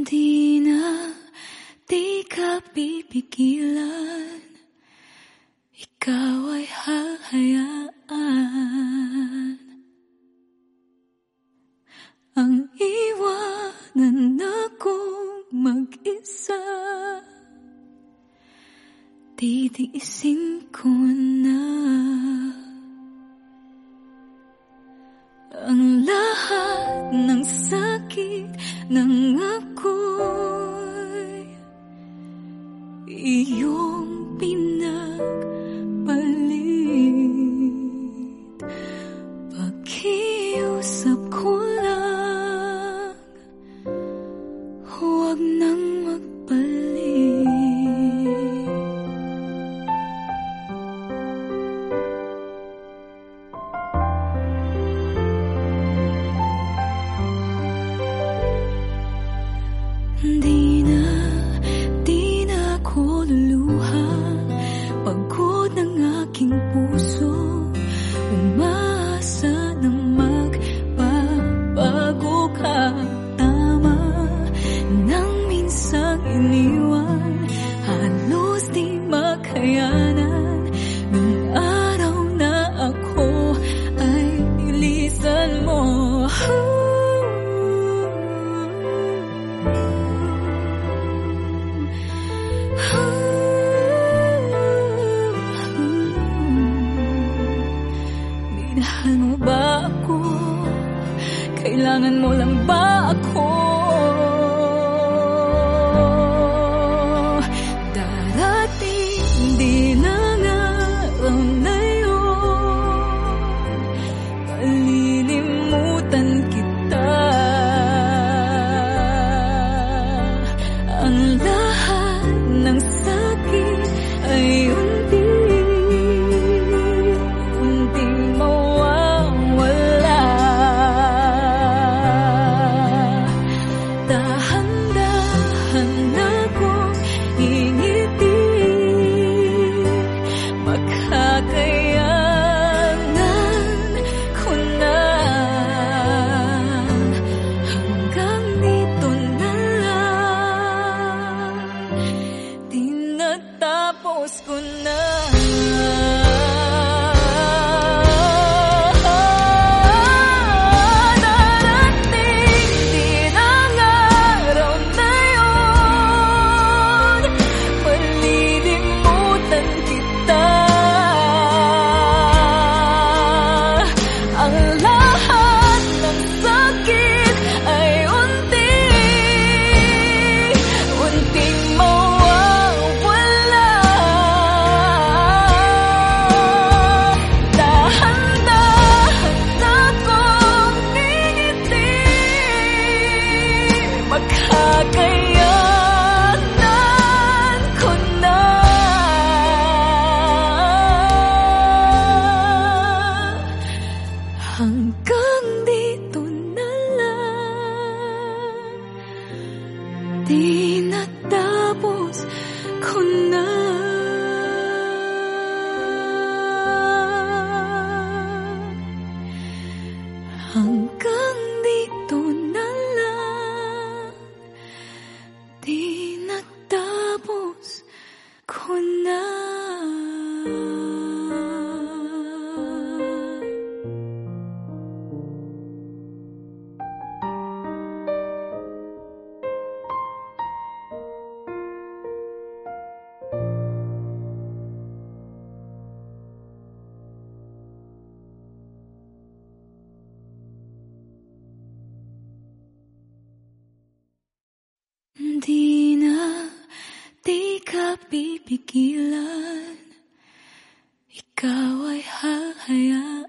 Di na, di ka pipigilan. Ikaw ay hahayaan. Ang iwanan akong mag-isa. Titiisin ko na. Ang lahat ng sakit ng ako'y iyong pinagpalit. Pakiusap ko lang Huwag nang magpalit. Di Minahal mo ba ako? Kailangan mo lang ba ako? Ang lahat ng sakit uskunna ko na Hanggang Hindi na di ka pipigilan. Ikaw ay hahayaan.